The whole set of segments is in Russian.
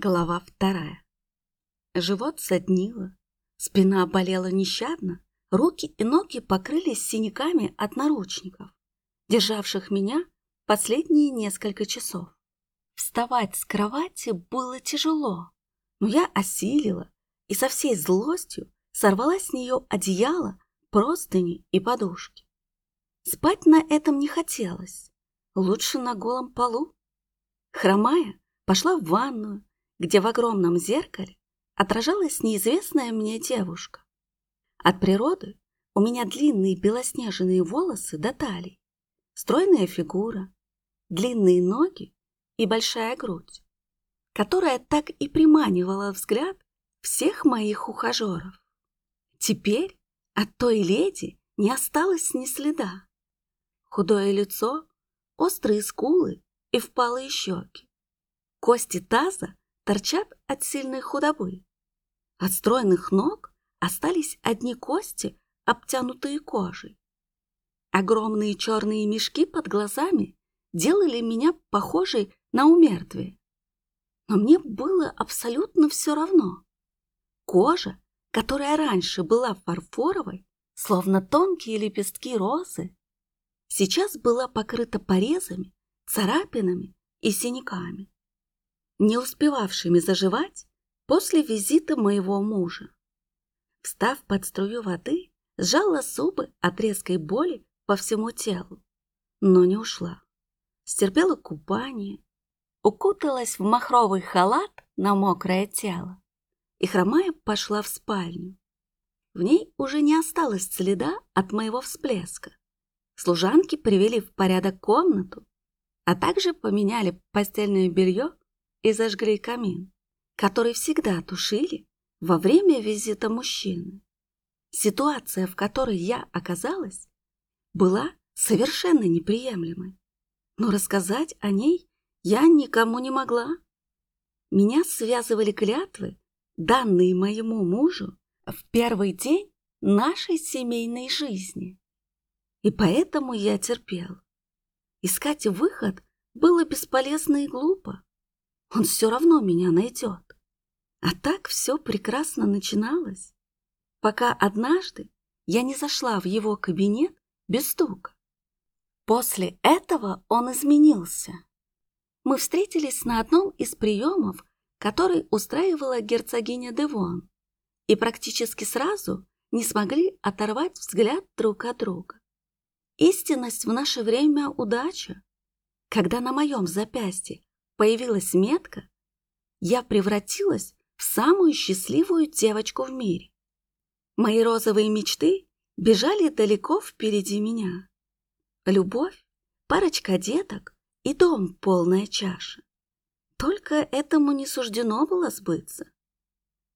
Глава вторая. Живот соднило, спина болела нещадно, руки и ноги покрылись синяками от наручников, державших меня последние несколько часов. Вставать с кровати было тяжело, но я осилила и со всей злостью сорвала с нее одеяло, простыни и подушки. Спать на этом не хотелось, лучше на голом полу. Хромая, пошла в ванную, где в огромном зеркале отражалась неизвестная мне девушка. От природы у меня длинные белоснежные волосы до талии, стройная фигура, длинные ноги и большая грудь, которая так и приманивала взгляд всех моих ухажеров. Теперь от той леди не осталось ни следа. Худое лицо, острые скулы и впалые щеки. Кости таза торчат от сильной худобы. От стройных ног остались одни кости, обтянутые кожей. Огромные черные мешки под глазами делали меня похожей на умертвие. Но мне было абсолютно все равно. Кожа, которая раньше была фарфоровой, словно тонкие лепестки розы, сейчас была покрыта порезами, царапинами и синяками не успевавшими заживать после визита моего мужа. Встав под струю воды, сжала зубы от резкой боли по всему телу, но не ушла. Стерпела купание, укуталась в махровый халат на мокрое тело и, хромая, пошла в спальню. В ней уже не осталось следа от моего всплеска. Служанки привели в порядок комнату, а также поменяли постельное белье и зажгли камин, который всегда тушили во время визита мужчины. Ситуация, в которой я оказалась, была совершенно неприемлемой, но рассказать о ней я никому не могла. Меня связывали клятвы, данные моему мужу в первый день нашей семейной жизни. И поэтому я терпел. Искать выход было бесполезно и глупо. Он все равно меня найдет. А так все прекрасно начиналось, пока однажды я не зашла в его кабинет без стука. После этого он изменился. Мы встретились на одном из приемов, который устраивала герцогиня Девон, и практически сразу не смогли оторвать взгляд друг от друга. Истинность в наше время – удача. Когда на моем запястье появилась метка, я превратилась в самую счастливую девочку в мире. Мои розовые мечты бежали далеко впереди меня. Любовь, парочка деток и дом полная чаша. Только этому не суждено было сбыться.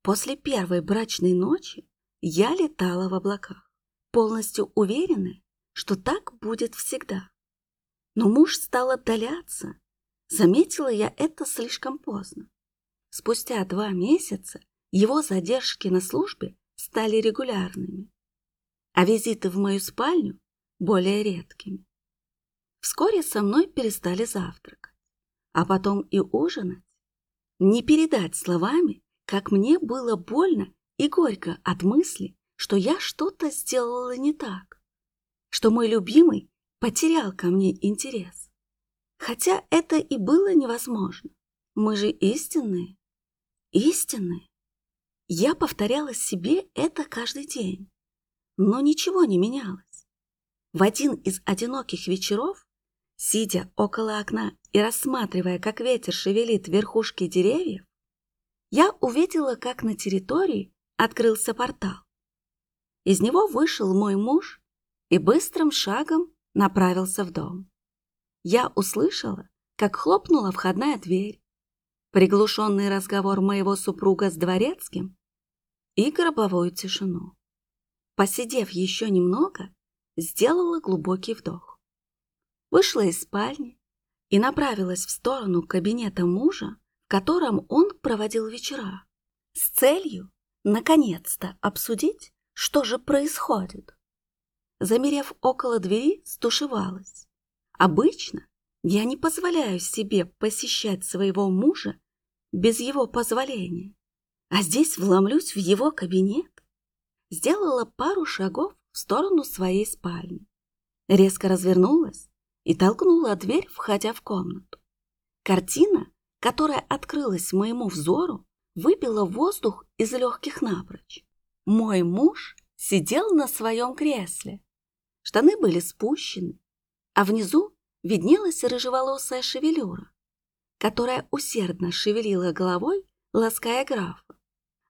После первой брачной ночи я летала в облаках, полностью уверенная, что так будет всегда. Но муж стал отдаляться, Заметила я это слишком поздно. Спустя два месяца его задержки на службе стали регулярными, а визиты в мою спальню более редкими. Вскоре со мной перестали завтракать, а потом и ужинать. Не передать словами, как мне было больно и горько от мысли, что я что-то сделала не так, что мой любимый потерял ко мне интерес. Хотя это и было невозможно. Мы же истинные. Истинные. Я повторяла себе это каждый день. Но ничего не менялось. В один из одиноких вечеров, сидя около окна и рассматривая, как ветер шевелит верхушки деревьев, я увидела, как на территории открылся портал. Из него вышел мой муж и быстрым шагом направился в дом я услышала, как хлопнула входная дверь, приглушенный разговор моего супруга с дворецким и гробовую тишину. Посидев еще немного, сделала глубокий вдох. Вышла из спальни и направилась в сторону кабинета мужа, в котором он проводил вечера, с целью, наконец-то, обсудить, что же происходит. Замерев около двери, стушевалась. Обычно я не позволяю себе посещать своего мужа без его позволения, а здесь вломлюсь в его кабинет. Сделала пару шагов в сторону своей спальни. Резко развернулась и толкнула дверь, входя в комнату. Картина, которая открылась моему взору, выбила воздух из легких напрочь. Мой муж сидел на своем кресле. Штаны были спущены, а внизу виднелась рыжеволосая шевелюра, которая усердно шевелила головой, лаская графа,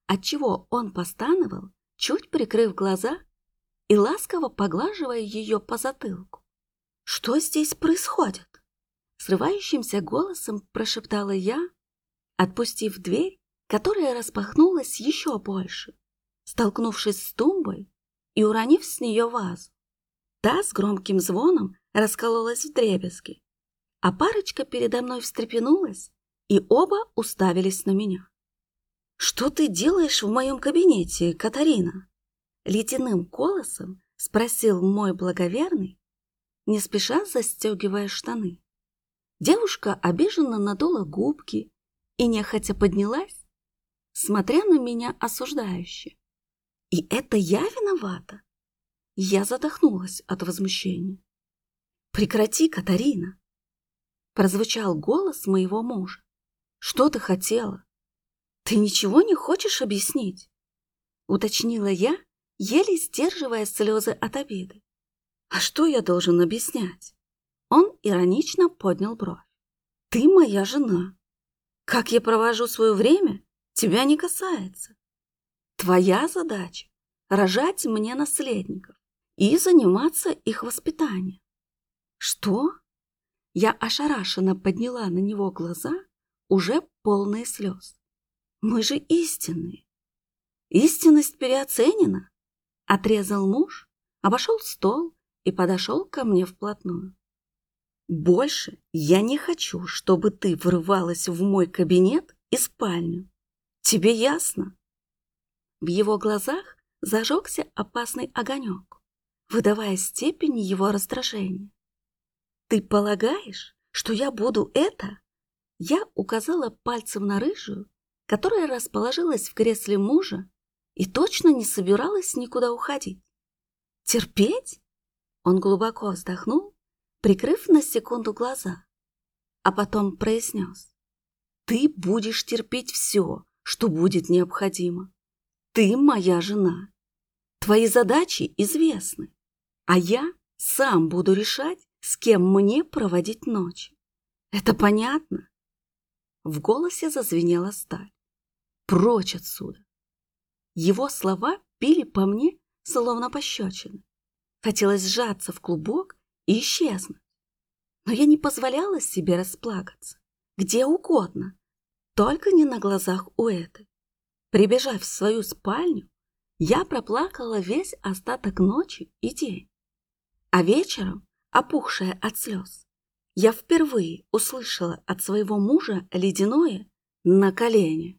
отчего он постановал, чуть прикрыв глаза и ласково поглаживая ее по затылку. «Что здесь происходит?» Срывающимся голосом прошептала я, отпустив дверь, которая распахнулась еще больше, столкнувшись с тумбой и уронив с нее вазу. Та с громким звоном раскололась в дребезги, а парочка передо мной встрепенулась, и оба уставились на меня. «Что ты делаешь в моем кабинете, Катарина?» Ледяным голосом спросил мой благоверный, не спеша застегивая штаны. Девушка обиженно надула губки и нехотя поднялась, смотря на меня осуждающе. И это я виновата? Я задохнулась от возмущения. «Прекрати, Катарина!» Прозвучал голос моего мужа. «Что ты хотела? Ты ничего не хочешь объяснить?» Уточнила я, еле сдерживая слезы от обиды. «А что я должен объяснять?» Он иронично поднял бровь. «Ты моя жена. Как я провожу свое время, тебя не касается. Твоя задача – рожать мне наследников и заниматься их воспитанием. Что? Я ошарашенно подняла на него глаза, уже полные слез. Мы же истинные. Истинность переоценена. Отрезал муж, обошел стол и подошел ко мне вплотную. Больше я не хочу, чтобы ты врывалась в мой кабинет и спальню. Тебе ясно? В его глазах зажегся опасный огонек, выдавая степень его раздражения. «Ты полагаешь, что я буду это?» Я указала пальцем на рыжую, которая расположилась в кресле мужа и точно не собиралась никуда уходить. «Терпеть?» Он глубоко вздохнул, прикрыв на секунду глаза, а потом произнес. «Ты будешь терпеть все, что будет необходимо. Ты моя жена. Твои задачи известны, а я сам буду решать, с кем мне проводить ночь. Это понятно?» В голосе зазвенела сталь. «Прочь отсюда!» Его слова били по мне, словно пощечины. Хотелось сжаться в клубок и исчезнуть. Но я не позволяла себе расплакаться. Где угодно, только не на глазах у этой. Прибежав в свою спальню, я проплакала весь остаток ночи и день. А вечером, опухшая от слез, я впервые услышала от своего мужа ледяное на колени.